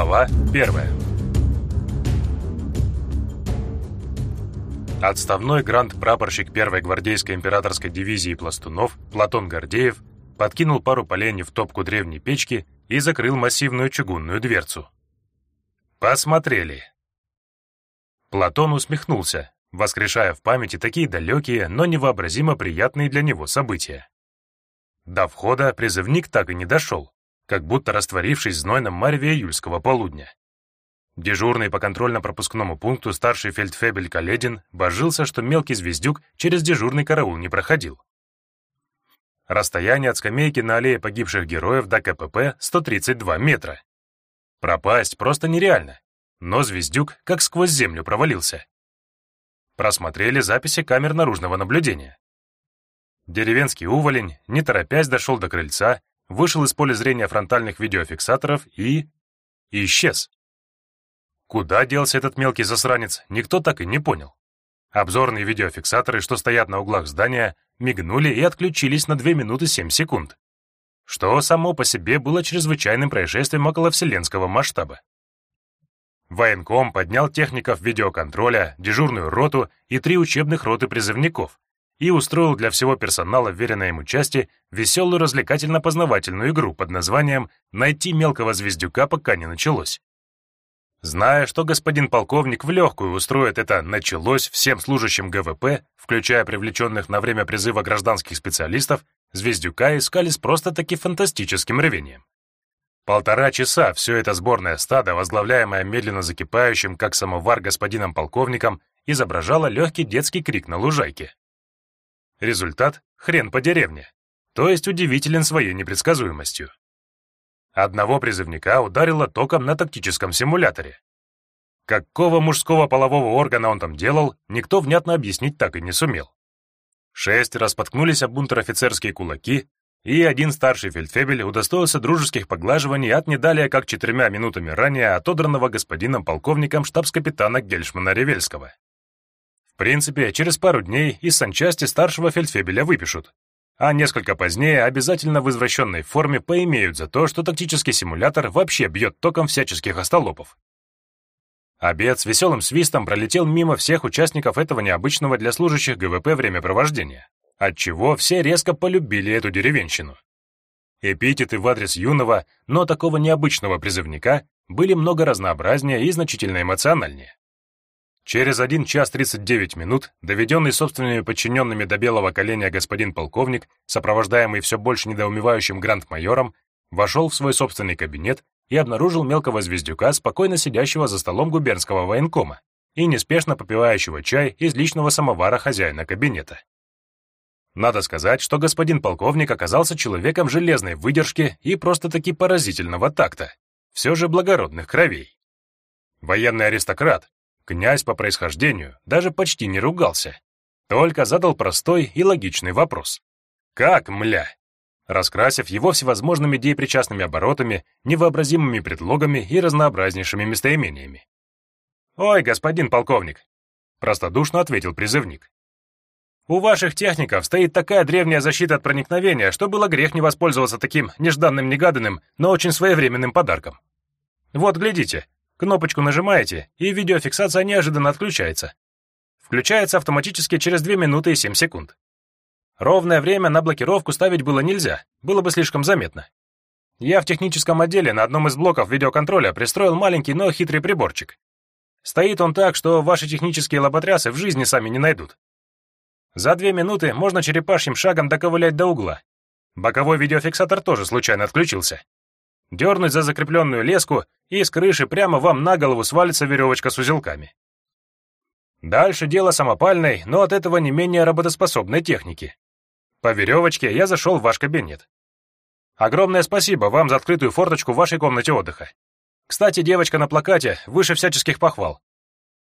Глава первая. Отставной гранд-прапорщик первой гвардейской императорской дивизии пластунов Платон Гордеев подкинул пару поленьев в топку древней печки и закрыл массивную чугунную дверцу. Посмотрели. Платон усмехнулся, воскрешая в памяти такие далекие, но невообразимо приятные для него события. До входа призывник так и не дошел, как будто растворившись в знойном мареве июльского полудня. Дежурный по контрольно-пропускному пункту старший фельдфебель Каледин божился, что мелкий звездюк через дежурный караул не проходил. Расстояние от скамейки на аллее погибших героев до КПП 132 метра. Пропасть просто нереально, но звездюк как сквозь землю провалился. Просмотрели записи камер наружного наблюдения. Деревенский уволень, не торопясь, дошел до крыльца вышел из поля зрения фронтальных видеофиксаторов и... исчез. Куда делся этот мелкий засранец, никто так и не понял. Обзорные видеофиксаторы, что стоят на углах здания, мигнули и отключились на 2 минуты 7 секунд, что само по себе было чрезвычайным происшествием около вселенского масштаба. Военком поднял техников видеоконтроля, дежурную роту и три учебных роты призывников, и устроил для всего персонала, веренной ему части, веселую развлекательно-познавательную игру под названием «Найти мелкого звездюка, пока не началось». Зная, что господин полковник в легкую устроит это «началось» всем служащим ГВП, включая привлеченных на время призыва гражданских специалистов, звездюка искали с просто-таки фантастическим рвением. Полтора часа все это сборное стадо, возглавляемое медленно закипающим, как самовар господином полковником, изображало легкий детский крик на лужайке. Результат — хрен по деревне, то есть удивителен своей непредсказуемостью. Одного призывника ударило током на тактическом симуляторе. Какого мужского полового органа он там делал, никто внятно объяснить так и не сумел. Шесть распоткнулись об бунтер-офицерские кулаки, и один старший фельдфебель удостоился дружеских поглаживаний от не далее как четырьмя минутами ранее отодранного господином полковником штабс-капитана Гельшмана Ревельского принципе, через пару дней из санчасти старшего фельдфебеля выпишут, а несколько позднее обязательно в извращенной форме поимеют за то, что тактический симулятор вообще бьет током всяческих остолопов. Обед с веселым свистом пролетел мимо всех участников этого необычного для служащих ГВП времяпровождения, отчего все резко полюбили эту деревенщину. Эпитеты в адрес юного, но такого необычного призывника были много разнообразнее и значительно эмоциональнее. Через 1 час 39 минут, доведенный собственными подчиненными до белого коленя господин полковник, сопровождаемый все больше недоумевающим гранд-майором, вошел в свой собственный кабинет и обнаружил мелкого звездюка, спокойно сидящего за столом губернского военкома и неспешно попивающего чай из личного самовара хозяина кабинета. Надо сказать, что господин полковник оказался человеком железной выдержки и просто-таки поразительного такта, все же благородных кровей. Военный аристократ, Князь по происхождению даже почти не ругался, только задал простой и логичный вопрос. «Как, мля?» раскрасив его всевозможными деепричастными оборотами, невообразимыми предлогами и разнообразнейшими местоимениями. «Ой, господин полковник!» — простодушно ответил призывник. «У ваших техников стоит такая древняя защита от проникновения, что было грех не воспользоваться таким нежданным-негаданным, но очень своевременным подарком. Вот, глядите, Кнопочку нажимаете, и видеофиксация неожиданно отключается. Включается автоматически через 2 минуты и 7 секунд. Ровное время на блокировку ставить было нельзя, было бы слишком заметно. Я в техническом отделе на одном из блоков видеоконтроля пристроил маленький, но хитрый приборчик. Стоит он так, что ваши технические лоботрясы в жизни сами не найдут. За две минуты можно черепашьим шагом доковылять до угла. Боковой видеофиксатор тоже случайно отключился дернуть за закрепленную леску, и с крыши прямо вам на голову свалится веревочка с узелками. Дальше дело самопальной, но от этого не менее работоспособной техники. По веревочке я зашел в ваш кабинет. Огромное спасибо вам за открытую форточку в вашей комнате отдыха. Кстати, девочка на плакате выше всяческих похвал.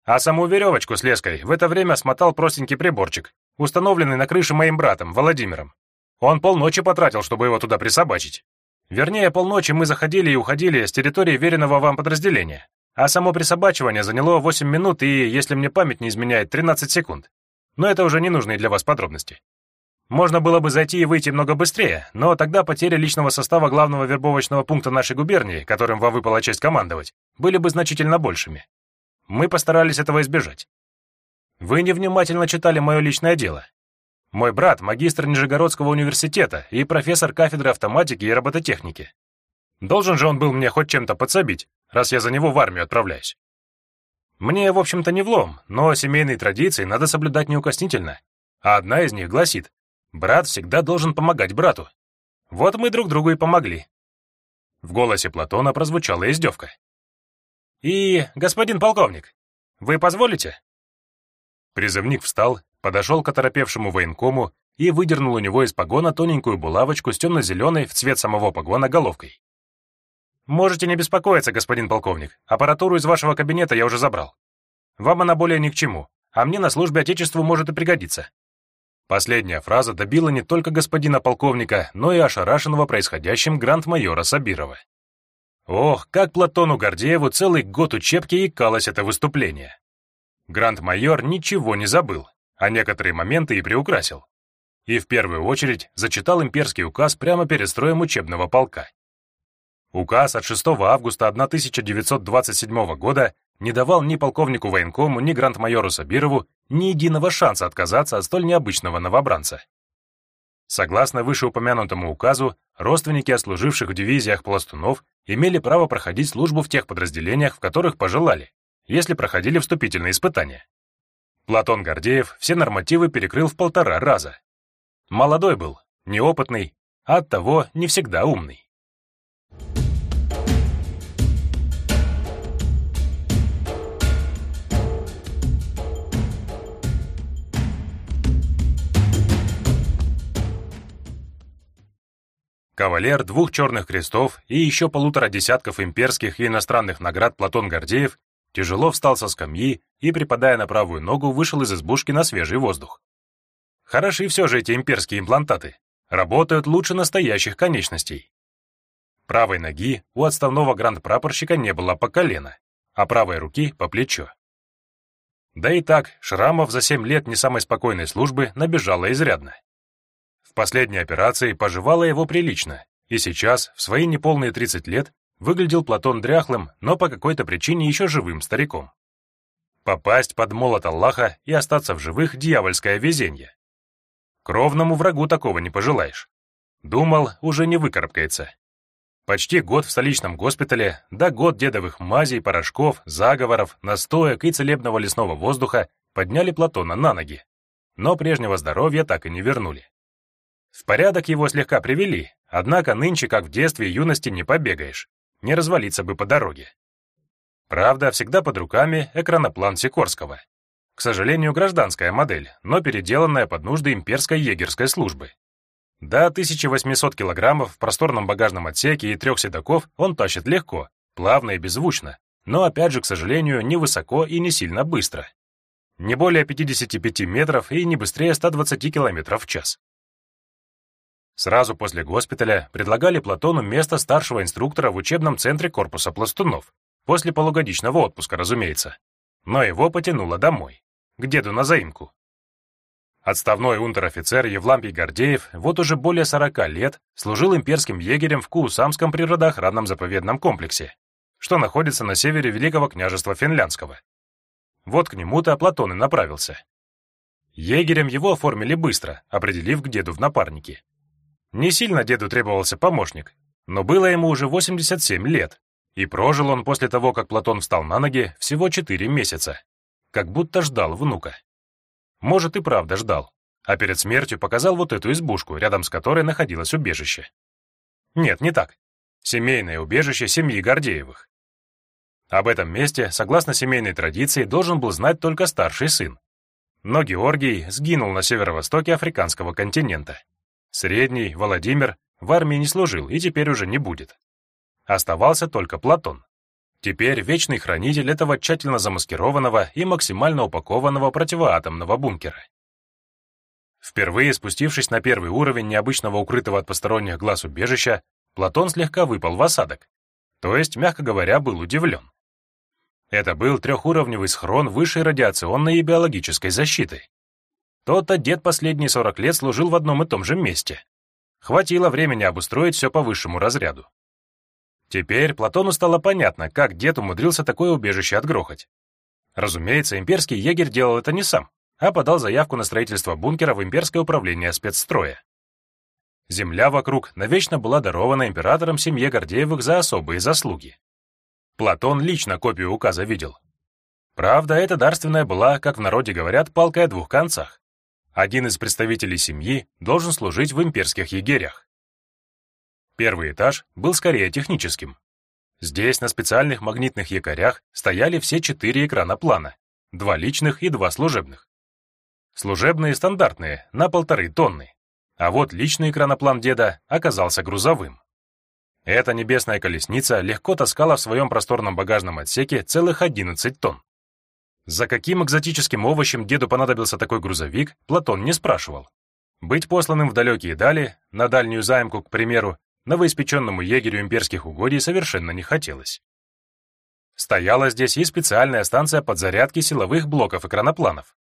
А саму веревочку с леской в это время смотал простенький приборчик, установленный на крыше моим братом, Владимиром. Он полночи потратил, чтобы его туда присобачить. Вернее, полночи мы заходили и уходили с территории веренного вам подразделения, а само присобачивание заняло 8 минут и, если мне память не изменяет, 13 секунд. Но это уже не нужные для вас подробности. Можно было бы зайти и выйти много быстрее, но тогда потери личного состава главного вербовочного пункта нашей губернии, которым вам выпала честь командовать, были бы значительно большими. Мы постарались этого избежать. Вы невнимательно читали мое личное дело. Мой брат — магистр Нижегородского университета и профессор кафедры автоматики и робототехники. Должен же он был мне хоть чем-то подсобить, раз я за него в армию отправляюсь. Мне, в общем-то, не влом, но семейные традиции надо соблюдать неукоснительно. А одна из них гласит, брат всегда должен помогать брату. Вот мы друг другу и помогли. В голосе Платона прозвучала издевка. «И, господин полковник, вы позволите?» Призывник встал, подошел к оторопевшему военкому и выдернул у него из погона тоненькую булавочку с темно-зеленой в цвет самого погона головкой. «Можете не беспокоиться, господин полковник. Аппаратуру из вашего кабинета я уже забрал. Вам она более ни к чему, а мне на службе Отечеству может и пригодиться». Последняя фраза добила не только господина полковника, но и ошарашенного происходящим гранд-майора Сабирова. Ох, как Платону Гордееву целый год учебки икалось это выступление. Гранд-майор ничего не забыл, а некоторые моменты и приукрасил. И в первую очередь зачитал имперский указ прямо перед строем учебного полка. Указ от 6 августа 1927 года не давал ни полковнику военкому, ни гранд-майору Сабирову ни единого шанса отказаться от столь необычного новобранца. Согласно вышеупомянутому указу, родственники отслуживших в дивизиях пластунов имели право проходить службу в тех подразделениях, в которых пожелали, если проходили вступительные испытания. Платон Гордеев все нормативы перекрыл в полтора раза. Молодой был, неопытный, а оттого не всегда умный. Кавалер двух черных крестов и еще полутора десятков имперских и иностранных наград Платон Гордеев тяжело встал со скамьи и, припадая на правую ногу, вышел из избушки на свежий воздух. Хороши все же эти имперские имплантаты. Работают лучше настоящих конечностей. Правой ноги у отставного гранд-прапорщика не было по колено, а правой руки — по плечо. Да и так, шрамов за семь лет не самой спокойной службы набежало изрядно. В последней операции поживало его прилично, и сейчас, в свои неполные 30 лет, Выглядел Платон дряхлым, но по какой-то причине еще живым стариком. Попасть под молот Аллаха и остаться в живых — дьявольское везение. Кровному врагу такого не пожелаешь. Думал, уже не выкарабкается. Почти год в столичном госпитале, да год дедовых мазей, порошков, заговоров, настоек и целебного лесного воздуха подняли Платона на ноги. Но прежнего здоровья так и не вернули. В порядок его слегка привели, однако нынче, как в детстве и юности, не побегаешь не развалиться бы по дороге. Правда, всегда под руками экраноплан Сикорского. К сожалению, гражданская модель, но переделанная под нужды имперской егерской службы. До 1800 килограммов в просторном багажном отсеке и трех седаков он тащит легко, плавно и беззвучно, но опять же, к сожалению, не высоко и не сильно быстро. Не более 55 метров и не быстрее 120 километров в час. Сразу после госпиталя предлагали Платону место старшего инструктора в учебном центре корпуса пластунов, после полугодичного отпуска, разумеется. Но его потянуло домой, к деду на заимку. Отставной унтер-офицер Евлампий Гордеев вот уже более 40 лет служил имперским егерем в Куусамском природоохранном заповедном комплексе, что находится на севере Великого княжества Финляндского. Вот к нему-то Платон и направился. Егерем его оформили быстро, определив к деду в напарники. Не сильно деду требовался помощник, но было ему уже 87 лет, и прожил он после того, как Платон встал на ноги, всего 4 месяца, как будто ждал внука. Может, и правда ждал, а перед смертью показал вот эту избушку, рядом с которой находилось убежище. Нет, не так. Семейное убежище семьи Гордеевых. Об этом месте, согласно семейной традиции, должен был знать только старший сын. Но Георгий сгинул на северо-востоке африканского континента. Средний, Владимир, в армии не служил и теперь уже не будет. Оставался только Платон. Теперь вечный хранитель этого тщательно замаскированного и максимально упакованного противоатомного бункера. Впервые спустившись на первый уровень необычного укрытого от посторонних глаз убежища, Платон слегка выпал в осадок, то есть, мягко говоря, был удивлен. Это был трехуровневый схрон высшей радиационной и биологической защиты. То-то дед последние 40 лет служил в одном и том же месте. Хватило времени обустроить все по высшему разряду. Теперь Платону стало понятно, как дед умудрился такое убежище отгрохать. Разумеется, имперский егерь делал это не сам, а подал заявку на строительство бункера в имперское управление спецстроя. Земля вокруг навечно была дарована императором семье Гордеевых за особые заслуги. Платон лично копию указа видел. Правда, эта дарственная была, как в народе говорят, палкой о двух концах. Один из представителей семьи должен служить в имперских егерях. Первый этаж был скорее техническим. Здесь на специальных магнитных якорях стояли все четыре экрана плана, два личных и два служебных. Служебные стандартные, на полторы тонны, а вот личный экраноплан деда оказался грузовым. Эта небесная колесница легко таскала в своем просторном багажном отсеке целых 11 тонн. За каким экзотическим овощем деду понадобился такой грузовик, Платон не спрашивал. Быть посланным в далекие дали, на дальнюю заимку, к примеру, новоиспеченному егерю имперских угодий совершенно не хотелось. Стояла здесь и специальная станция подзарядки силовых блоков экранопланов,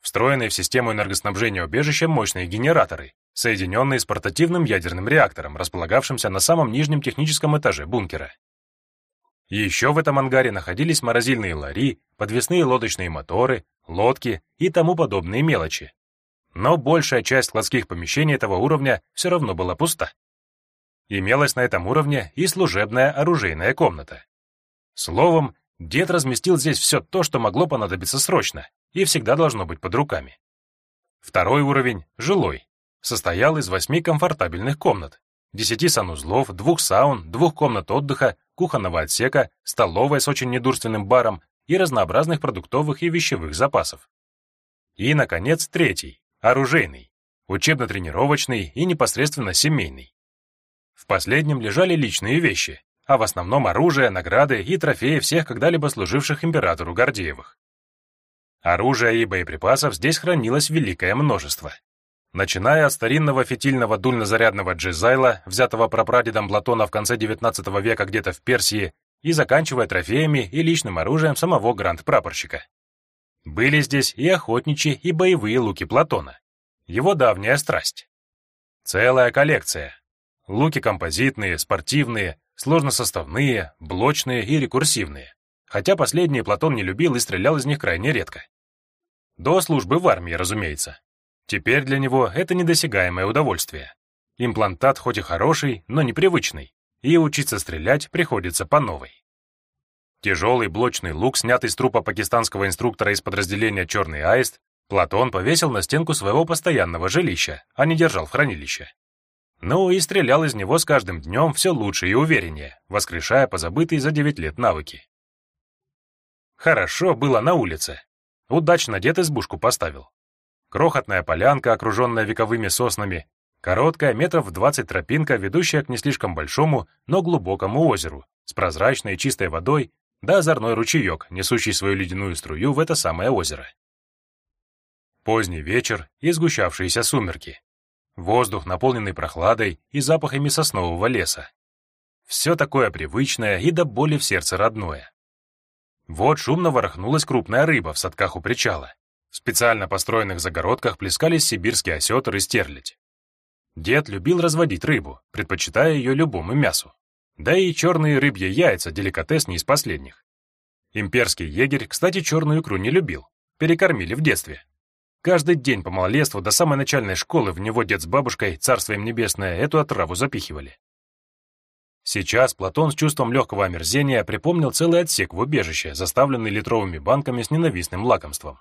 встроенные в систему энергоснабжения убежища мощные генераторы, соединенные с портативным ядерным реактором, располагавшимся на самом нижнем техническом этаже бункера. Еще в этом ангаре находились морозильные лари, подвесные лодочные моторы, лодки и тому подобные мелочи. Но большая часть складских помещений этого уровня все равно была пуста. Имелась на этом уровне и служебная оружейная комната. Словом, дед разместил здесь все то, что могло понадобиться срочно, и всегда должно быть под руками. Второй уровень, жилой, состоял из восьми комфортабельных комнат, десяти санузлов, двух саун, двух комнат отдыха, кухонного отсека, столовой с очень недурственным баром и разнообразных продуктовых и вещевых запасов. И, наконец, третий, оружейный, учебно-тренировочный и непосредственно семейный. В последнем лежали личные вещи, а в основном оружие, награды и трофеи всех когда-либо служивших императору Гордеевых. Оружия и боеприпасов здесь хранилось великое множество. Начиная от старинного фитильного дульнозарядного джизайла, взятого прапрадедом Платона в конце XIX века где-то в Персии, и заканчивая трофеями и личным оружием самого гранд-прапорщика. Были здесь и охотничьи, и боевые луки Платона. Его давняя страсть. Целая коллекция, Луки композитные, спортивные, сложносоставные, блочные и рекурсивные. Хотя последние Платон не любил и стрелял из них крайне редко. До службы в армии, разумеется. Теперь для него это недосягаемое удовольствие. Имплантат хоть и хороший, но непривычный, и учиться стрелять приходится по новой. Тяжелый блочный лук, снятый с трупа пакистанского инструктора из подразделения «Черный аист», Платон повесил на стенку своего постоянного жилища, а не держал в хранилище. Ну и стрелял из него с каждым днем все лучше и увереннее, воскрешая позабытые за 9 лет навыки. Хорошо было на улице. Удачно дед избушку поставил. Крохотная полянка, окруженная вековыми соснами, короткая, метров 20 тропинка, ведущая к не слишком большому, но глубокому озеру, с прозрачной чистой водой, да озорной ручеек, несущий свою ледяную струю в это самое озеро. Поздний вечер и сгущавшиеся сумерки. Воздух, наполненный прохладой и запахами соснового леса. Все такое привычное и до боли в сердце родное. Вот шумно ворохнулась крупная рыба в садках у причала. В специально построенных загородках плескались сибирский осетр и стерлядь. Дед любил разводить рыбу, предпочитая ее любому мясу. Да и черные рыбьи яйца – деликатес не из последних. Имперский егерь, кстати, черную икру не любил. Перекормили в детстве. Каждый день по малолетству до самой начальной школы в него дед с бабушкой, царство им небесное, эту отраву запихивали. Сейчас Платон с чувством легкого омерзения припомнил целый отсек в убежище, заставленный литровыми банками с ненавистным лакомством.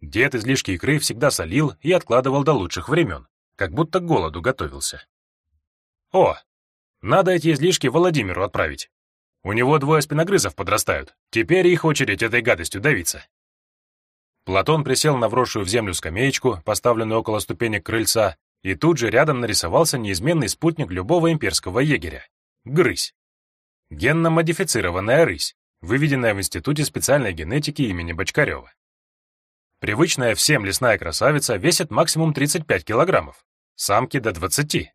Дед излишки икры всегда солил и откладывал до лучших времен, как будто к голоду готовился. О, надо эти излишки Владимиру отправить. У него двое спиногрызов подрастают, теперь их очередь этой гадостью давиться. Платон присел на вросшую в землю скамеечку, поставленную около ступенек крыльца, и тут же рядом нарисовался неизменный спутник любого имперского егеря — грысь. Генно-модифицированная рысь, выведенная в Институте специальной генетики имени Бочкарева. Привычная всем лесная красавица весит максимум 35 килограммов, самки до 20.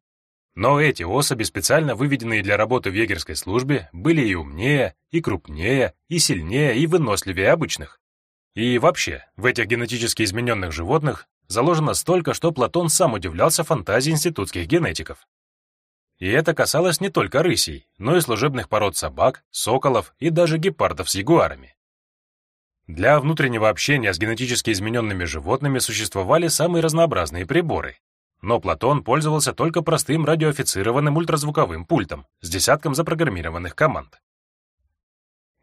Но эти особи, специально выведенные для работы в егерской службе, были и умнее, и крупнее, и сильнее, и выносливее обычных. И вообще, в этих генетически измененных животных заложено столько, что Платон сам удивлялся фантазии институтских генетиков. И это касалось не только рысей, но и служебных пород собак, соколов и даже гепардов с ягуарами. Для внутреннего общения с генетически измененными животными существовали самые разнообразные приборы, но Платон пользовался только простым радиоофицированным ультразвуковым пультом с десятком запрограммированных команд.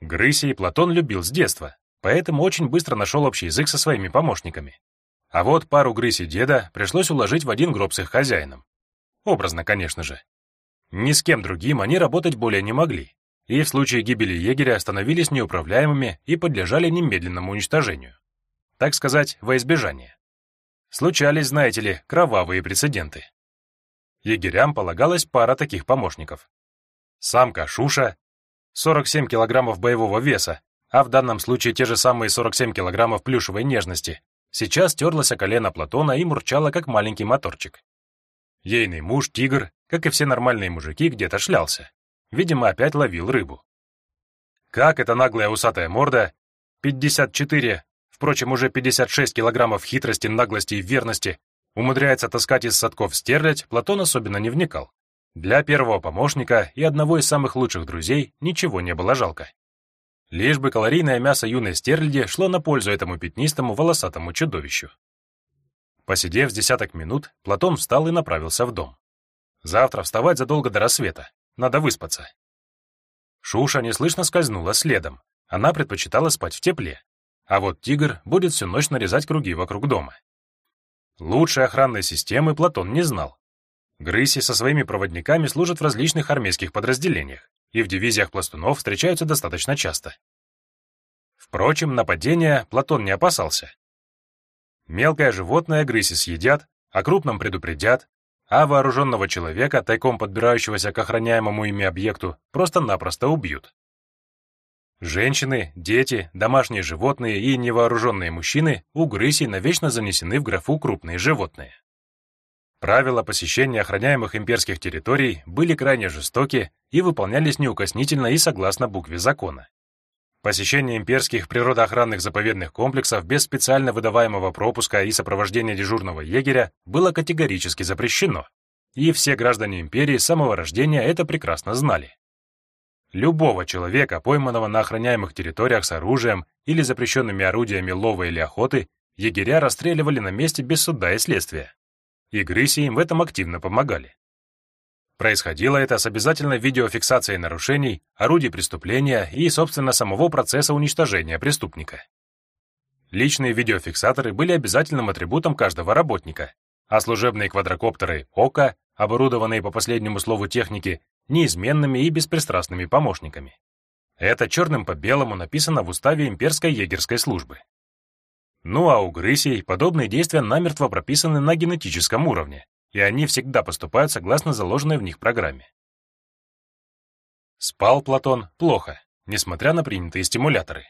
Грысей Платон любил с детства, поэтому очень быстро нашел общий язык со своими помощниками. А вот пару грысей деда пришлось уложить в один гроб с их хозяином. Образно, конечно же. Ни с кем другим они работать более не могли, и в случае гибели егеря становились неуправляемыми и подлежали немедленному уничтожению. Так сказать, во избежание. Случались, знаете ли, кровавые прецеденты. Егерям полагалась пара таких помощников. Самка Шуша, 47 килограммов боевого веса, а в данном случае те же самые 47 килограммов плюшевой нежности, сейчас терлась о колено Платона и мурчала, как маленький моторчик. Ейный муж, тигр, как и все нормальные мужики, где-то шлялся. Видимо, опять ловил рыбу. Как эта наглая усатая морда, 54, впрочем, уже 56 килограммов хитрости, наглости и верности, умудряется таскать из садков стерлядь, Платон особенно не вникал. Для первого помощника и одного из самых лучших друзей ничего не было жалко. Лишь бы калорийное мясо юной стерляди шло на пользу этому пятнистому волосатому чудовищу. Посидев с десяток минут, Платон встал и направился в дом. Завтра вставать задолго до рассвета, надо выспаться. Шуша неслышно скользнула следом, она предпочитала спать в тепле, а вот тигр будет всю ночь нарезать круги вокруг дома. Лучшей охранной системы Платон не знал. Грыси со своими проводниками служат в различных армейских подразделениях и в дивизиях пластунов встречаются достаточно часто. Впрочем, нападения Платон не опасался. Мелкое животное грыси съедят, о крупном предупредят, а вооруженного человека, тайком подбирающегося к охраняемому ими объекту, просто-напросто убьют. Женщины, дети, домашние животные и невооруженные мужчины у грысей навечно занесены в графу «крупные животные». Правила посещения охраняемых имперских территорий были крайне жестоки и выполнялись неукоснительно и согласно букве закона. Посещение имперских природоохранных заповедных комплексов без специально выдаваемого пропуска и сопровождения дежурного егеря было категорически запрещено, и все граждане империи с самого рождения это прекрасно знали. Любого человека, пойманного на охраняемых территориях с оружием или запрещенными орудиями лова или охоты, егеря расстреливали на месте без суда и следствия. И грыси им в этом активно помогали. Происходило это с обязательной видеофиксацией нарушений, орудий преступления и, собственно, самого процесса уничтожения преступника. Личные видеофиксаторы были обязательным атрибутом каждого работника, а служебные квадрокоптеры ОКА, оборудованные по последнему слову техники, неизменными и беспристрастными помощниками. Это черным по белому написано в уставе имперской егерской службы. Ну а у грысей подобные действия намертво прописаны на генетическом уровне, и они всегда поступают согласно заложенной в них программе. Спал Платон плохо, несмотря на принятые стимуляторы.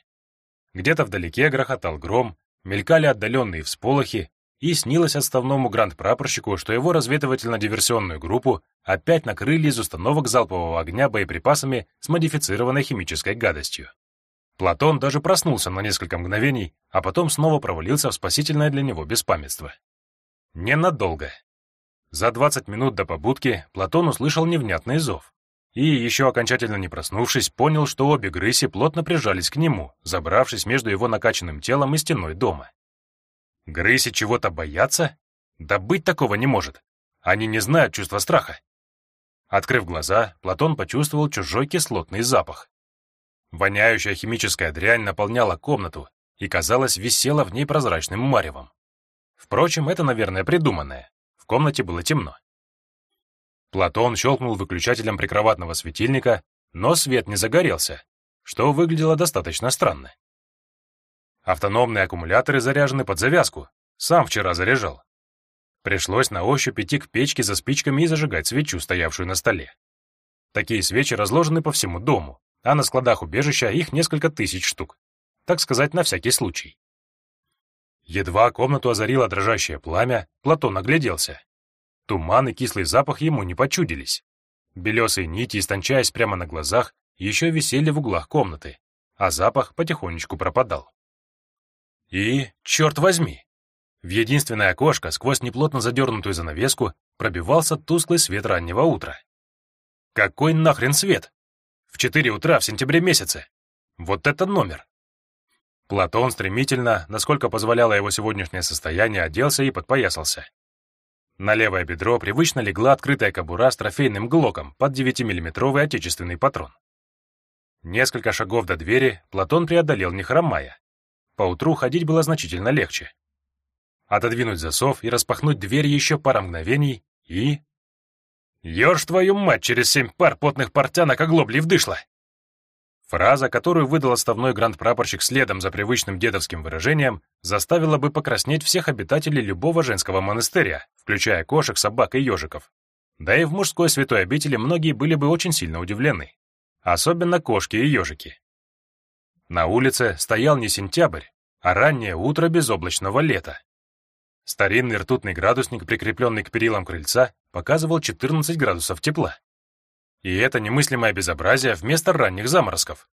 Где-то вдалеке грохотал гром, мелькали отдаленные всполохи, и снилось отставному гранд-прапорщику, что его разведывательно-диверсионную группу опять накрыли из установок залпового огня боеприпасами с модифицированной химической гадостью. Платон даже проснулся на несколько мгновений, а потом снова провалился в спасительное для него беспамятство. Ненадолго. За 20 минут до побудки Платон услышал невнятный зов. И, еще окончательно не проснувшись, понял, что обе грыси плотно прижались к нему, забравшись между его накачанным телом и стеной дома. Грыси чего-то боятся? Да быть такого не может. Они не знают чувства страха. Открыв глаза, Платон почувствовал чужой кислотный запах. Воняющая химическая дрянь наполняла комнату и, казалось, висела в ней прозрачным маревом. Впрочем, это, наверное, придуманное. Комнате было темно. Платон щелкнул выключателем прикроватного светильника, но свет не загорелся, что выглядело достаточно странно. Автономные аккумуляторы заряжены под завязку. Сам вчера заряжал. Пришлось на ощупь идти к печке за спичками и зажигать свечу, стоявшую на столе. Такие свечи разложены по всему дому, а на складах убежища их несколько тысяч штук. Так сказать, на всякий случай. Едва комнату озарило дрожащее пламя, Платон огляделся. Туман и кислый запах ему не почудились. Белесые нити, истончаясь прямо на глазах, еще висели в углах комнаты, а запах потихонечку пропадал. И, черт возьми, В единственное окошко, сквозь неплотно задернутую занавеску, пробивался тусклый свет раннего утра. Какой нахрен свет? В четыре утра в сентябре месяце. Вот это номер! Платон стремительно, насколько позволяло его сегодняшнее состояние, оделся и подпоясался. На левое бедро привычно легла открытая кобура с трофейным глоком под 9-миллиметровый отечественный патрон. Несколько шагов до двери Платон преодолел не хромая. Поутру ходить было значительно легче. Отодвинуть засов и распахнуть дверь еще пара мгновений и... «Ешь твою мать через семь пар потных портянок оглобли вдышло!» Фраза, которую выдал отставной гранд-прапорщик следом за привычным дедовским выражением, заставила бы покраснеть всех обитателей любого женского монастыря, включая кошек, собак и ежиков. Да и в мужской святой обители многие были бы очень сильно удивлены. Особенно кошки и ежики. На улице стоял не сентябрь, а раннее утро безоблачного лета. Старинный ртутный градусник, прикрепленный к перилам крыльца, показывал 14 градусов тепла. И это немыслимое безобразие вместо ранних заморозков.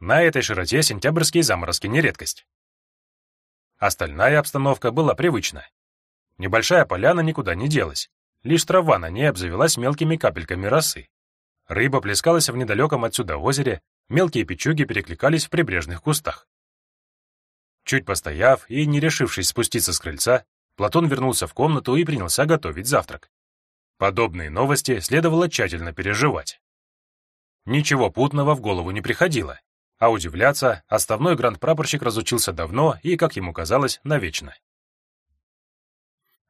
На этой широте сентябрьские заморозки не редкость. Остальная обстановка была привычна. Небольшая поляна никуда не делась. Лишь трава на ней обзавелась мелкими капельками росы. Рыба плескалась в недалеком отсюда озере, мелкие печуги перекликались в прибрежных кустах. Чуть постояв и не решившись спуститься с крыльца, Платон вернулся в комнату и принялся готовить завтрак. Подобные новости следовало тщательно переживать. Ничего путного в голову не приходило, а удивляться отставной гранд-прапорщик разучился давно и, как ему казалось, навечно.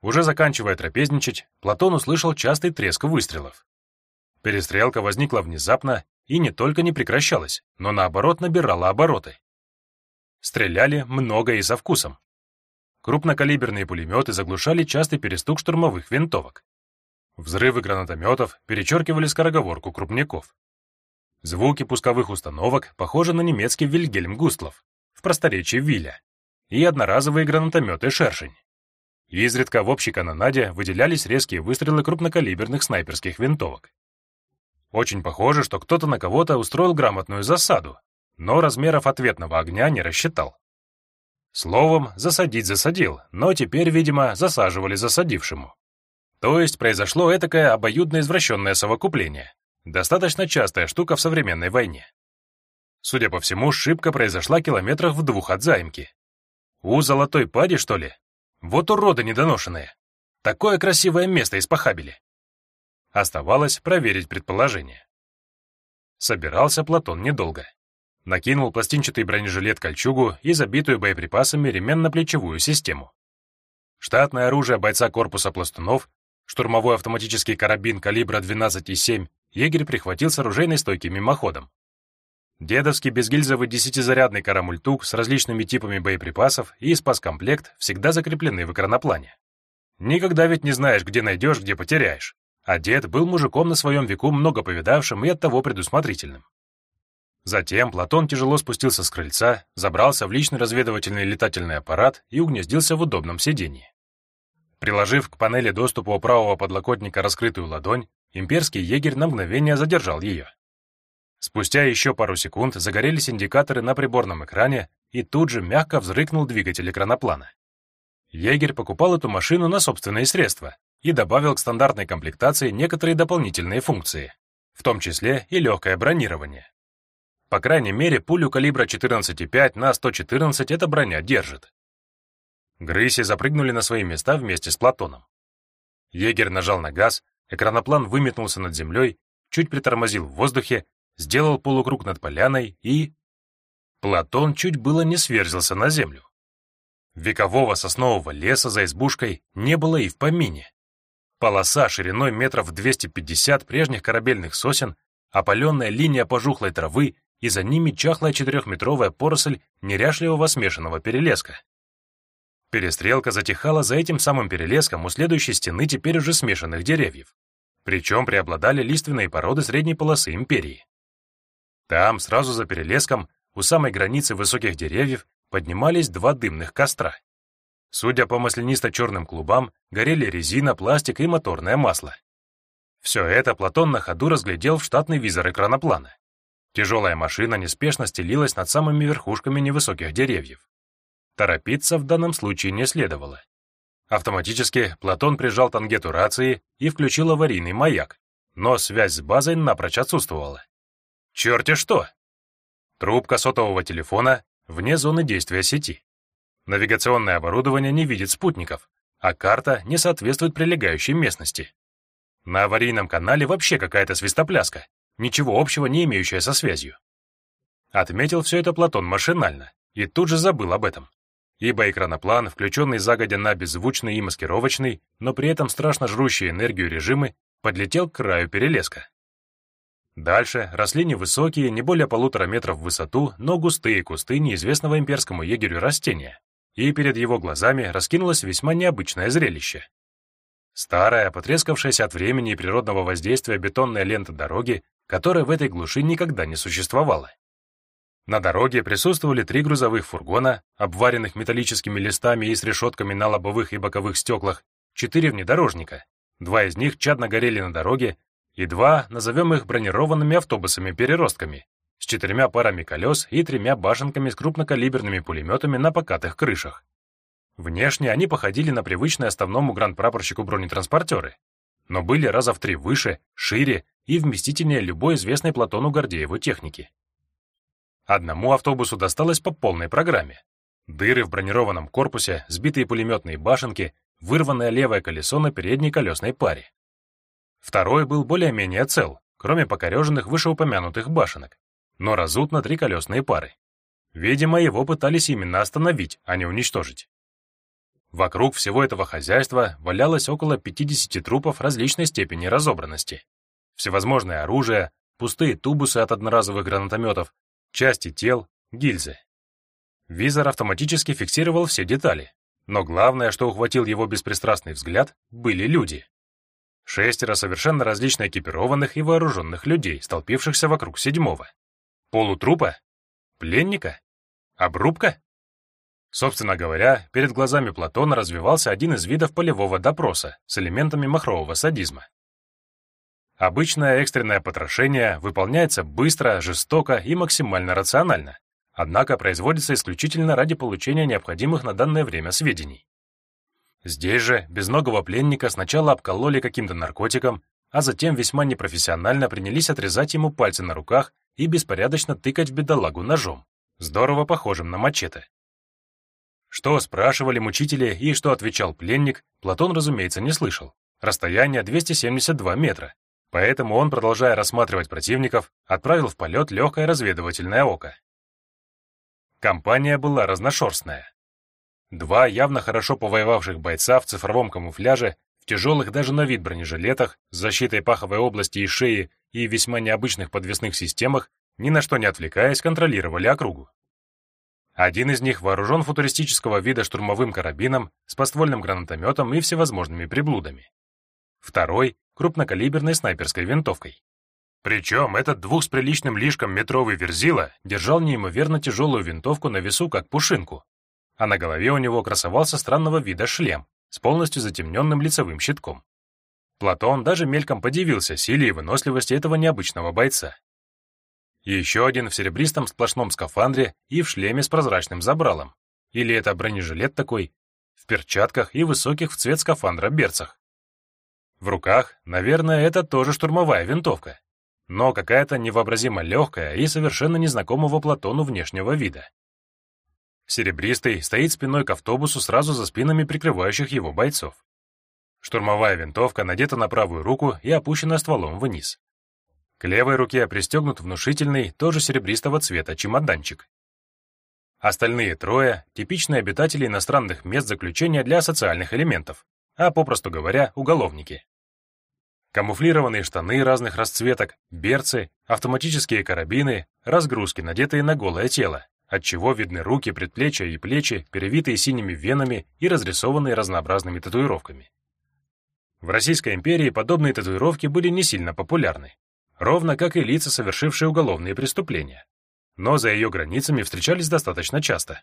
Уже заканчивая трапезничать, Платон услышал частый треск выстрелов. Перестрелка возникла внезапно и не только не прекращалась, но наоборот набирала обороты. Стреляли много и со вкусом. Крупнокалиберные пулеметы заглушали частый перестук штурмовых винтовок. Взрывы гранатометов перечеркивали скороговорку крупняков. Звуки пусковых установок похожи на немецкий Вильгельм Густлов в просторечии Виля и одноразовые гранатометы «Шершень». Изредка в общей канонаде выделялись резкие выстрелы крупнокалиберных снайперских винтовок. Очень похоже, что кто-то на кого-то устроил грамотную засаду, но размеров ответного огня не рассчитал. Словом, засадить засадил, но теперь, видимо, засаживали засадившему. То есть произошло этакое обоюдно извращенное совокупление. Достаточно частая штука в современной войне. Судя по всему, шибка произошла километрах в двух от заимки. У Золотой Пади, что ли? Вот уроды недоношенные. Такое красивое место испохабили. Оставалось проверить предположение. Собирался Платон недолго. Накинул пластинчатый бронежилет-кольчугу и забитую боеприпасами ременно-плечевую систему. Штатное оружие бойца корпуса пластунов Штурмовой автоматический карабин калибра 12,7 егерь прихватил с оружейной стойки мимоходом. Дедовский безгильзовый десятизарядный карамультук с различными типами боеприпасов и спаскомплект всегда закреплены в экраноплане. Никогда ведь не знаешь, где найдешь, где потеряешь. А дед был мужиком на своем веку много повидавшим и оттого предусмотрительным. Затем Платон тяжело спустился с крыльца, забрался в личный разведывательный летательный аппарат и угнездился в удобном сиденье. Приложив к панели доступа у правого подлокотника раскрытую ладонь, имперский егерь на мгновение задержал ее. Спустя еще пару секунд загорелись индикаторы на приборном экране, и тут же мягко взрыкнул двигатель экраноплана. Егерь покупал эту машину на собственные средства и добавил к стандартной комплектации некоторые дополнительные функции, в том числе и легкое бронирование. По крайней мере, пулю калибра 14,5 на 114 эта броня держит. Грыси запрыгнули на свои места вместе с Платоном. Егерь нажал на газ, экраноплан выметнулся над землей, чуть притормозил в воздухе, сделал полукруг над поляной и... Платон чуть было не сверзился на землю. Векового соснового леса за избушкой не было и в помине. Полоса шириной метров 250 прежних корабельных сосен, опаленная линия пожухлой травы и за ними чахлая четырехметровая поросль неряшливого смешанного перелеска. Перестрелка затихала за этим самым перелеском у следующей стены теперь уже смешанных деревьев. Причем преобладали лиственные породы средней полосы империи. Там, сразу за перелеском, у самой границы высоких деревьев, поднимались два дымных костра. Судя по маслянисто-черным клубам, горели резина, пластик и моторное масло. Все это Платон на ходу разглядел в штатный визор экраноплана. Тяжелая машина неспешно стелилась над самыми верхушками невысоких деревьев. Торопиться в данном случае не следовало. Автоматически Платон прижал тангету рации и включил аварийный маяк, но связь с базой напрочь отсутствовала. Черти что! Трубка сотового телефона вне зоны действия сети. Навигационное оборудование не видит спутников, а карта не соответствует прилегающей местности. На аварийном канале вообще какая-то свистопляска, ничего общего не имеющая со связью. Отметил все это Платон машинально и тут же забыл об этом ибо экраноплан, включенный загодя на беззвучный и маскировочный, но при этом страшно жрущий энергию режимы, подлетел к краю перелеска. Дальше росли невысокие, не более полутора метров в высоту, но густые кусты неизвестного имперскому егерю растения, и перед его глазами раскинулось весьма необычное зрелище. Старая, потрескавшаяся от времени и природного воздействия бетонная лента дороги, которая в этой глуши никогда не существовала. На дороге присутствовали три грузовых фургона, обваренных металлическими листами и с решетками на лобовых и боковых стеклах, четыре внедорожника, два из них чадно горели на дороге, и два, назовем их бронированными автобусами-переростками, с четырьмя парами колес и тремя башенками с крупнокалиберными пулеметами на покатых крышах. Внешне они походили на привычные основному гранд-прапорщику бронетранспортеры, но были раза в три выше, шире и вместительнее любой известной Платону Гордееву техники. Одному автобусу досталось по полной программе. Дыры в бронированном корпусе, сбитые пулеметные башенки, вырванное левое колесо на передней колесной паре. Второй был более-менее цел, кроме покореженных вышеупомянутых башенок, но разут на три колесные пары. Видимо, его пытались именно остановить, а не уничтожить. Вокруг всего этого хозяйства валялось около 50 трупов различной степени разобранности. Всевозможное оружие, пустые тубусы от одноразовых гранатометов, части тел, гильзы. Визор автоматически фиксировал все детали, но главное, что ухватил его беспристрастный взгляд, были люди. Шестеро совершенно различно экипированных и вооруженных людей, столпившихся вокруг седьмого. Полутрупа? Пленника? Обрубка? Собственно говоря, перед глазами Платона развивался один из видов полевого допроса с элементами махрового садизма. Обычное экстренное потрошение выполняется быстро, жестоко и максимально рационально, однако производится исключительно ради получения необходимых на данное время сведений. Здесь же безногого пленника сначала обкололи каким-то наркотиком, а затем весьма непрофессионально принялись отрезать ему пальцы на руках и беспорядочно тыкать в бедолагу ножом, здорово похожим на мачете. Что спрашивали мучители и что отвечал пленник, Платон, разумеется, не слышал. Расстояние 272 метра, Поэтому он, продолжая рассматривать противников, отправил в полет легкое разведывательное око. Компания была разношерстная. Два явно хорошо повоевавших бойца в цифровом камуфляже, в тяжелых даже на вид бронежилетах, с защитой паховой области и шеи и весьма необычных подвесных системах, ни на что не отвлекаясь, контролировали округу. Один из них вооружен футуристического вида штурмовым карабином с подствольным гранатометом и всевозможными приблудами. Второй крупнокалиберной снайперской винтовкой. Причем этот двух с приличным лишком метровый верзила держал неимоверно тяжелую винтовку на весу, как пушинку, а на голове у него красовался странного вида шлем с полностью затемненным лицевым щитком. Платон даже мельком подивился силе и выносливости этого необычного бойца. Еще один в серебристом сплошном скафандре и в шлеме с прозрачным забралом. Или это бронежилет такой, в перчатках и высоких в цвет скафандра берцах. В руках, наверное, это тоже штурмовая винтовка, но какая-то невообразимо легкая и совершенно незнакомого Платону внешнего вида. Серебристый стоит спиной к автобусу сразу за спинами прикрывающих его бойцов. Штурмовая винтовка надета на правую руку и опущена стволом вниз. К левой руке пристегнут внушительный, тоже серебристого цвета, чемоданчик. Остальные трое — типичные обитатели иностранных мест заключения для социальных элементов, а, попросту говоря, уголовники. Камуфлированные штаны разных расцветок, берцы, автоматические карабины, разгрузки, надетые на голое тело, отчего видны руки, предплечья и плечи, перевитые синими венами и разрисованные разнообразными татуировками. В Российской империи подобные татуировки были не сильно популярны, ровно как и лица, совершившие уголовные преступления. Но за ее границами встречались достаточно часто.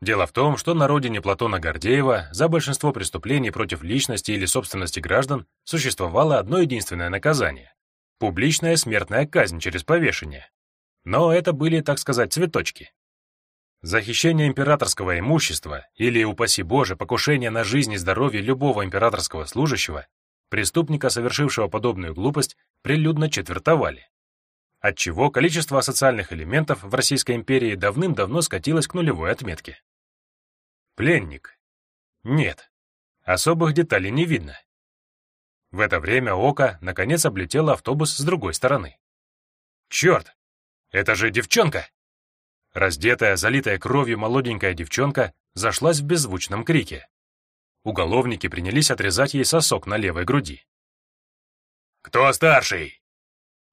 Дело в том, что на родине Платона Гордеева за большинство преступлений против личности или собственности граждан существовало одно единственное наказание — публичная смертная казнь через повешение. Но это были, так сказать, цветочки. За хищение императорского имущества или, упаси Боже, покушение на жизнь и здоровье любого императорского служащего, преступника, совершившего подобную глупость, прилюдно четвертовали. Отчего количество социальных элементов в Российской империи давным-давно скатилось к нулевой отметке. Пленник. Нет. Особых деталей не видно. В это время Ока наконец облетело автобус с другой стороны. Черт! Это же девчонка! Раздетая, залитая кровью молоденькая девчонка зашлась в беззвучном крике. Уголовники принялись отрезать ей сосок на левой груди. «Кто старший?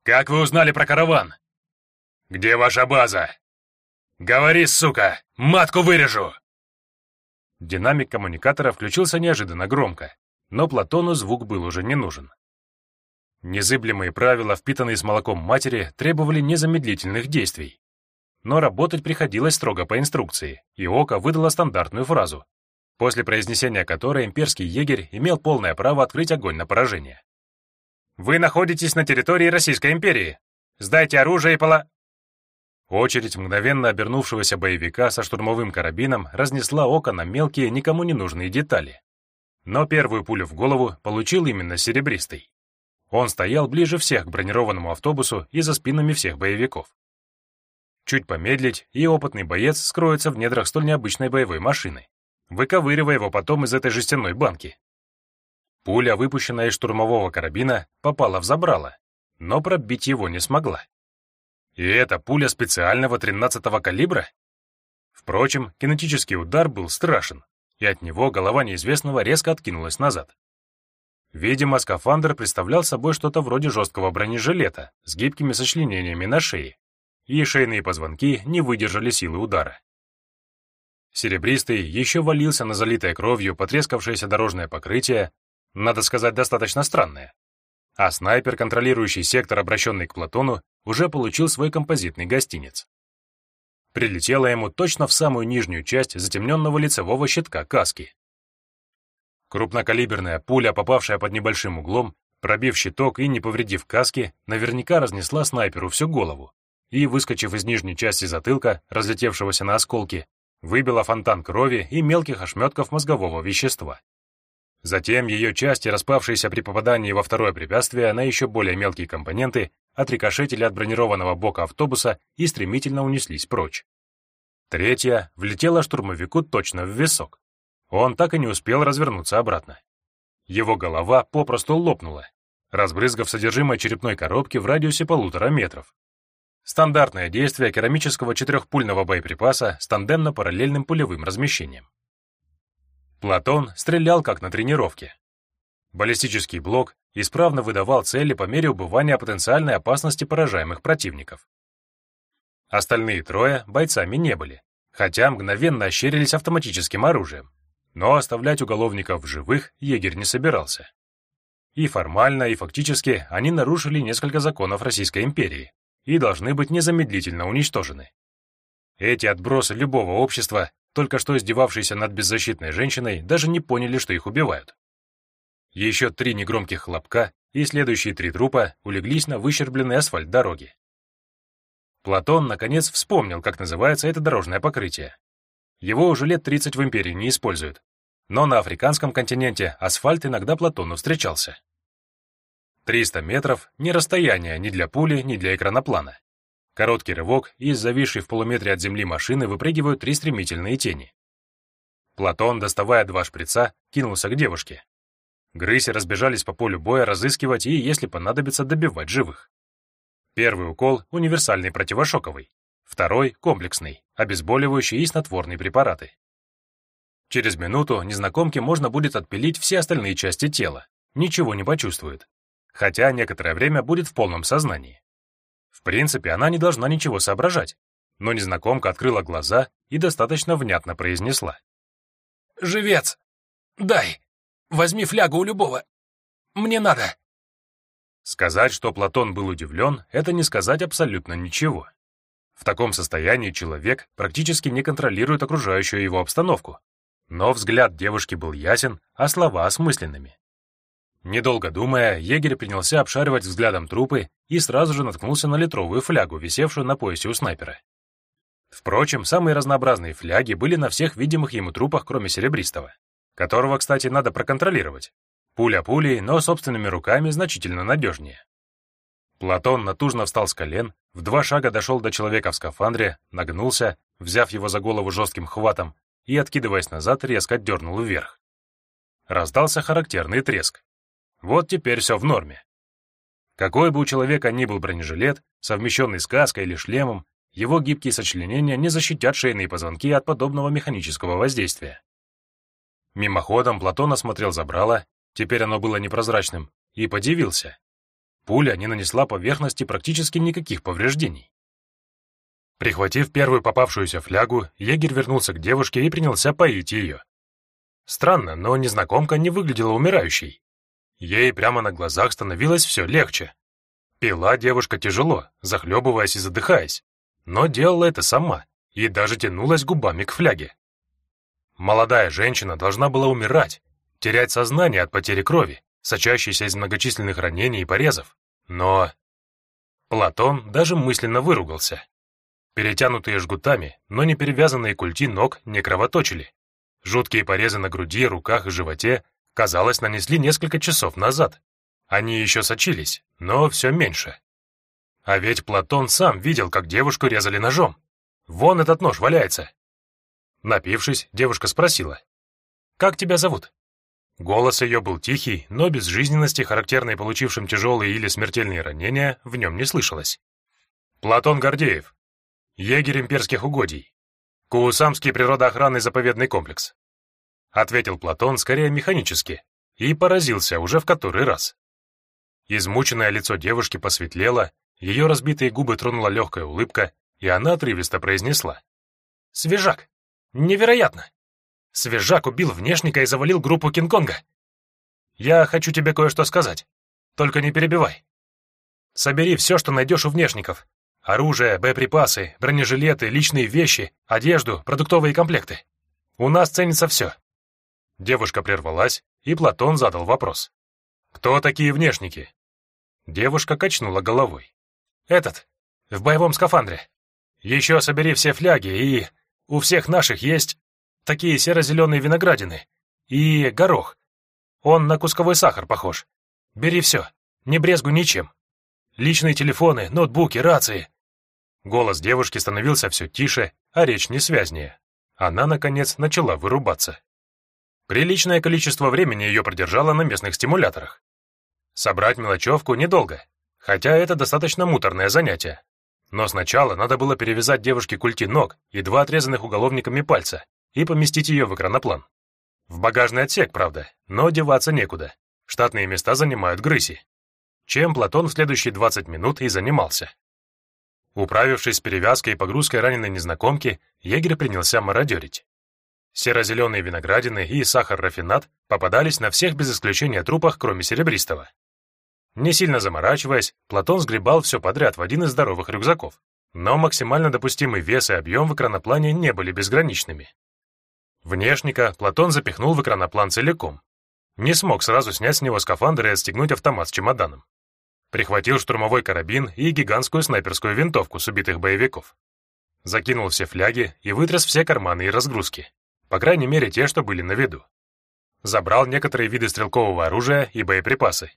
Как вы узнали про караван? Где ваша база? Говори, сука, матку вырежу!» Динамик коммуникатора включился неожиданно громко, но Платону звук был уже не нужен. Незыблемые правила, впитанные с молоком матери, требовали незамедлительных действий. Но работать приходилось строго по инструкции, и Ока выдала стандартную фразу, после произнесения которой имперский егерь имел полное право открыть огонь на поражение. «Вы находитесь на территории Российской империи. Сдайте оружие и пола...» Очередь мгновенно обернувшегося боевика со штурмовым карабином разнесла око на мелкие, никому не нужные детали. Но первую пулю в голову получил именно Серебристый. Он стоял ближе всех к бронированному автобусу и за спинами всех боевиков. Чуть помедлить, и опытный боец скроется в недрах столь необычной боевой машины, выковыривая его потом из этой жестяной банки. Пуля, выпущенная из штурмового карабина, попала в забрало, но пробить его не смогла. И это пуля специального 13-го калибра? Впрочем, кинетический удар был страшен, и от него голова неизвестного резко откинулась назад. Видимо, скафандр представлял собой что-то вроде жесткого бронежилета с гибкими сочленениями на шее, и шейные позвонки не выдержали силы удара. Серебристый еще валился на залитое кровью потрескавшееся дорожное покрытие, надо сказать, достаточно странное. А снайпер, контролирующий сектор, обращенный к Платону, уже получил свой композитный гостиниц. Прилетело ему точно в самую нижнюю часть затемненного лицевого щитка каски. Крупнокалиберная пуля, попавшая под небольшим углом, пробив щиток и не повредив каски, наверняка разнесла снайперу всю голову, и, выскочив из нижней части затылка, разлетевшегося на осколки, выбила фонтан крови и мелких ошметков мозгового вещества. Затем ее части, распавшиеся при попадании во второе препятствие на еще более мелкие компоненты, отрикошетили от бронированного бока автобуса и стремительно унеслись прочь. Третья влетела штурмовику точно в висок. Он так и не успел развернуться обратно. Его голова попросту лопнула, разбрызгав содержимое черепной коробки в радиусе полутора метров, Стандартное действие керамического четырехпульного боеприпаса с тандемно-параллельным пулевым размещением. Платон стрелял как на тренировке. Баллистический блок исправно выдавал цели по мере убывания потенциальной опасности поражаемых противников. Остальные трое бойцами не были, хотя мгновенно ощерились автоматическим оружием, но оставлять уголовников в живых егерь не собирался. И формально, и фактически они нарушили несколько законов Российской империи, и должны быть незамедлительно уничтожены. Эти отбросы любого общества, только что издевавшиеся над беззащитной женщиной, даже не поняли, что их убивают. Еще три негромких хлопка, и следующие три трупа улеглись на выщербленный асфальт дороги. Платон, наконец, вспомнил, как называется это дорожное покрытие. Его уже лет 30 в империи не используют, но на африканском континенте асфальт иногда Платону встречался. 300 метров — не расстояние ни для пули, ни для экраноплана. Короткий рывок, и из зависшей в полуметре от земли машины выпрыгивают три стремительные тени. Платон, доставая два шприца, кинулся к девушке. Грыси разбежались по полю боя разыскивать и, если понадобится, добивать живых. Первый укол — универсальный противошоковый. Второй — комплексный, обезболивающий и снотворные препараты. Через минуту незнакомке можно будет отпилить все остальные части тела. Ничего не почувствует хотя некоторое время будет в полном сознании. В принципе, она не должна ничего соображать, но незнакомка открыла глаза и достаточно внятно произнесла. «Живец! Дай! Возьми флягу у любого! Мне надо!» Сказать, что Платон был удивлен, это не сказать абсолютно ничего. В таком состоянии человек практически не контролирует окружающую его обстановку. Но взгляд девушки был ясен, а слова осмысленными. Недолго думая, егерь принялся обшаривать взглядом трупы и сразу же наткнулся на литровую флягу, висевшую на поясе у снайпера. Впрочем, самые разнообразные фляги были на всех видимых ему трупах, кроме серебристого, которого, кстати, надо проконтролировать. Пуля пулей, но собственными руками значительно надежнее. Платон натужно встал с колен, в два шага дошел до человека в скафандре, нагнулся, взяв его за голову жестким хватом и, откидываясь назад, резко дернул вверх. Раздался характерный треск. Вот теперь все в норме. Какой бы у человека ни был бронежилет, совмещенный с каской или шлемом, его гибкие сочленения не защитят шейные позвонки от подобного механического воздействия. Мимоходом Платон осмотрел забрало, теперь оно было непрозрачным, и подивился. Пуля не нанесла поверхности практически никаких повреждений. Прихватив первую попавшуюся флягу, егерь вернулся к девушке и принялся поить ее. Странно, но незнакомка не выглядела умирающей. Ей прямо на глазах становилось все легче. Пила девушка тяжело, захлебываясь и задыхаясь, но делала это сама и даже тянулась губами к фляге. Молодая женщина должна была умирать, терять сознание от потери крови, сочащейся из многочисленных ранений и порезов. Но... Платон даже мысленно выругался. Перетянутые жгутами, но не перевязанные культи ног не кровоточили. Жуткие порезы на груди, руках и животе, казалось, нанесли несколько часов назад. Они еще сочились, но все меньше. А ведь Платон сам видел, как девушку резали ножом. Вон этот нож валяется. Напившись, девушка спросила. «Как тебя зовут?» Голос ее был тихий, но без жизненности, характерной получившим тяжелые или смертельные ранения, в нем не слышалось. Платон Гордеев, егерь имперских угодий, Куусамский природоохранный заповедный комплекс. Ответил Платон скорее механически и поразился уже в который раз. Измученное лицо девушки посветлело, ее разбитые губы тронула легкая улыбка, и она отрывисто произнесла. «Свежак! Невероятно! Свежак убил внешника и завалил группу Кинг-Конга. Я хочу тебе кое-что сказать. Только не перебивай. Собери все, что найдешь у внешников. Оружие, боеприпасы, бронежилеты, личные вещи, одежду, продуктовые комплекты. У нас ценится все. Девушка прервалась, и Платон задал вопрос. «Кто такие внешники?» Девушка качнула головой. «Этот, в боевом скафандре. Еще собери все фляги, и у всех наших есть такие серо-зеленые виноградины. И горох. Он на кусковой сахар похож. Бери все, не брезгу ничем. Личные телефоны, ноутбуки, рации. Голос девушки становился все тише, а речь несвязнее. Она, наконец, начала вырубаться. Приличное количество времени ее продержало на местных стимуляторах. Собрать мелочевку недолго, хотя это достаточно муторное занятие. Но сначала надо было перевязать девушке культи ног и два отрезанных уголовниками пальца, и поместить ее в экраноплан. В багажный отсек, правда, но деваться некуда. Штатные места занимают грыси. Чем Платон в следующие 20 минут и занимался. Управившись перевязкой и погрузкой раненой незнакомки, егерь принялся мародерить. Серо-зеленые виноградины и сахар-рафинат попадались на всех без исключения трупах, кроме серебристого. Не сильно заморачиваясь, Платон сгребал все подряд в один из здоровых рюкзаков, но максимально допустимый вес и объем в экраноплане не были безграничными. Внешника Платон запихнул в экраноплан целиком. Не смог сразу снять с него скафандр и отстегнуть автомат с чемоданом. Прихватил штурмовой карабин и гигантскую снайперскую винтовку с убитых боевиков. Закинул все фляги и вытряс все карманы и разгрузки. По крайней мере, те, что были на виду. Забрал некоторые виды стрелкового оружия и боеприпасы.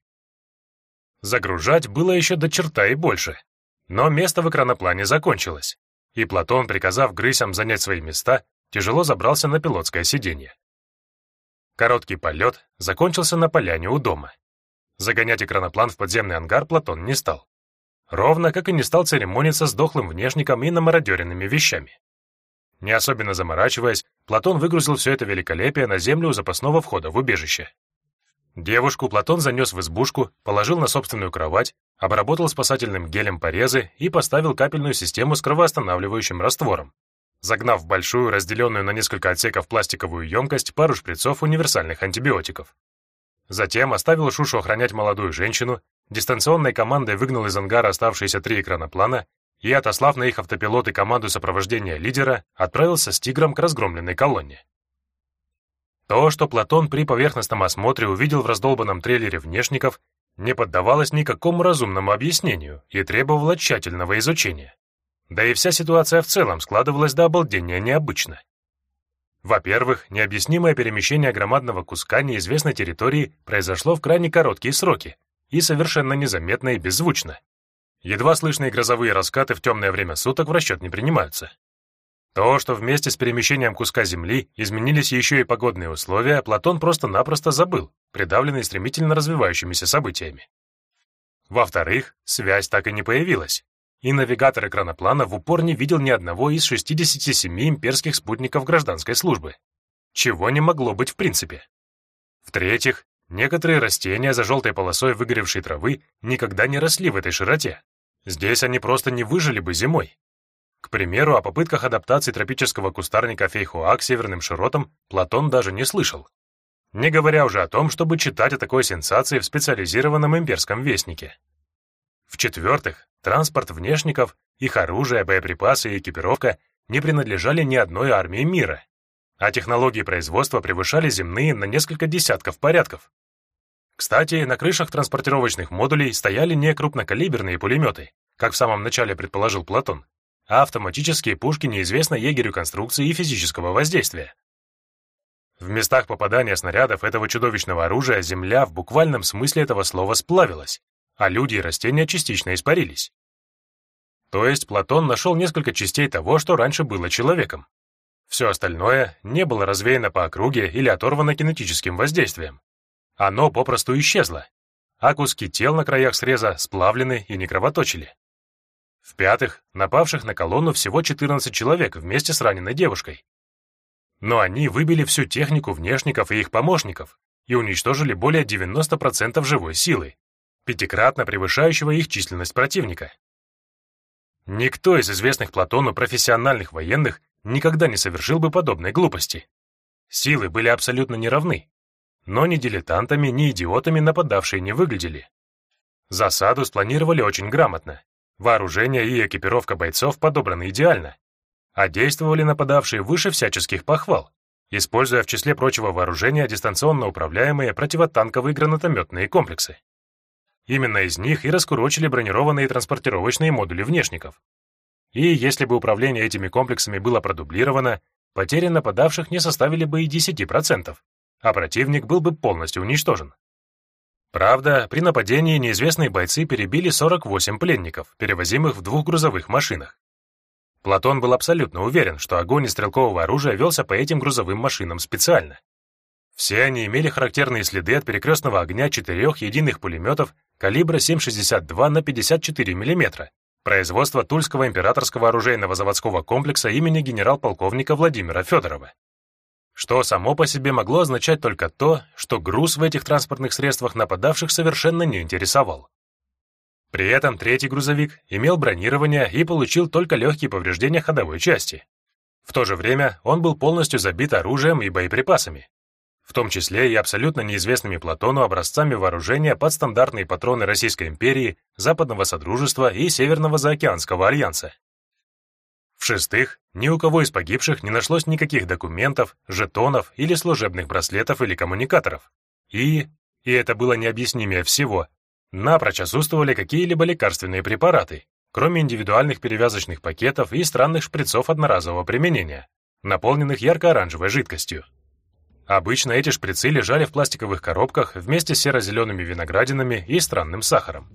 Загружать было еще до черта и больше. Но место в экраноплане закончилось, и Платон, приказав грысям занять свои места, тяжело забрался на пилотское сиденье. Короткий полет закончился на поляне у дома. Загонять экраноплан в подземный ангар Платон не стал. Ровно как и не стал церемониться с дохлым внешником и намародеренными вещами. Не особенно заморачиваясь, Платон выгрузил все это великолепие на землю у запасного входа в убежище. Девушку Платон занес в избушку, положил на собственную кровать, обработал спасательным гелем порезы и поставил капельную систему с кровоостанавливающим раствором, загнав в большую, разделенную на несколько отсеков пластиковую емкость пару шприцов универсальных антибиотиков. Затем оставил Шушу охранять молодую женщину, дистанционной командой выгнал из ангара оставшиеся три экрана плана и, отослав на их автопилоты команду сопровождения лидера, отправился с «Тигром» к разгромленной колонне. То, что Платон при поверхностном осмотре увидел в раздолбанном трейлере внешников, не поддавалось никакому разумному объяснению и требовало тщательного изучения. Да и вся ситуация в целом складывалась до обалдения необычно. Во-первых, необъяснимое перемещение громадного куска неизвестной территории произошло в крайне короткие сроки и совершенно незаметно и беззвучно. Едва слышные грозовые раскаты в темное время суток в расчет не принимаются. То, что вместе с перемещением куска земли изменились еще и погодные условия, Платон просто-напросто забыл, придавленный стремительно развивающимися событиями. Во-вторых, связь так и не появилась, и навигатор экраноплана в упор не видел ни одного из 67 имперских спутников гражданской службы, чего не могло быть в принципе. В-третьих, некоторые растения за желтой полосой выгоревшей травы никогда не росли в этой широте. Здесь они просто не выжили бы зимой. К примеру, о попытках адаптации тропического кустарника фейхоа к северным широтам Платон даже не слышал. Не говоря уже о том, чтобы читать о такой сенсации в специализированном имперском вестнике. В-четвертых, транспорт внешников, их оружие, боеприпасы и экипировка не принадлежали ни одной армии мира, а технологии производства превышали земные на несколько десятков порядков. Кстати, на крышах транспортировочных модулей стояли не крупнокалиберные пулеметы, как в самом начале предположил Платон, а автоматические пушки неизвестной егерю конструкции и физического воздействия. В местах попадания снарядов этого чудовищного оружия земля в буквальном смысле этого слова сплавилась, а люди и растения частично испарились. То есть Платон нашел несколько частей того, что раньше было человеком. Все остальное не было развеяно по округе или оторвано кинетическим воздействием. Оно попросту исчезло, а куски тел на краях среза сплавлены и не кровоточили. В-пятых, напавших на колонну всего 14 человек вместе с раненой девушкой. Но они выбили всю технику внешников и их помощников и уничтожили более 90% живой силы, пятикратно превышающего их численность противника. Никто из известных Платону профессиональных военных никогда не совершил бы подобной глупости. Силы были абсолютно неравны, но ни дилетантами, ни идиотами нападавшие не выглядели. Засаду спланировали очень грамотно, Вооружение и экипировка бойцов подобраны идеально, а действовали нападавшие выше всяческих похвал, используя в числе прочего вооружения дистанционно управляемые противотанковые гранатометные комплексы. Именно из них и раскурочили бронированные транспортировочные модули внешников. И если бы управление этими комплексами было продублировано, потери нападавших не составили бы и 10%, а противник был бы полностью уничтожен. Правда, при нападении неизвестные бойцы перебили 48 пленников, перевозимых в двух грузовых машинах. Платон был абсолютно уверен, что огонь из стрелкового оружия велся по этим грузовым машинам специально. Все они имели характерные следы от перекрестного огня четырех единых пулеметов калибра 7,62 на 54 мм, производства Тульского императорского оружейного заводского комплекса имени генерал-полковника Владимира Федорова что само по себе могло означать только то, что груз в этих транспортных средствах нападавших совершенно не интересовал. При этом третий грузовик имел бронирование и получил только легкие повреждения ходовой части. В то же время он был полностью забит оружием и боеприпасами, в том числе и абсолютно неизвестными Платону образцами вооружения под стандартные патроны Российской империи, Западного Содружества и Северного Заокеанского альянса. В-шестых, ни у кого из погибших не нашлось никаких документов, жетонов или служебных браслетов или коммуникаторов. И, и это было необъяснимее всего, напрочь отсутствовали какие-либо лекарственные препараты, кроме индивидуальных перевязочных пакетов и странных шприцов одноразового применения, наполненных ярко-оранжевой жидкостью. Обычно эти шприцы лежали в пластиковых коробках вместе с серо-зелеными виноградинами и странным сахаром.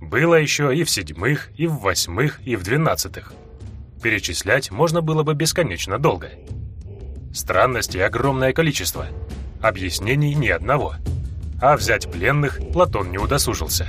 Было еще и в седьмых, и в восьмых, и в двенадцатых. Перечислять можно было бы бесконечно долго. Странностей огромное количество, объяснений ни одного. А взять пленных Платон не удосужился.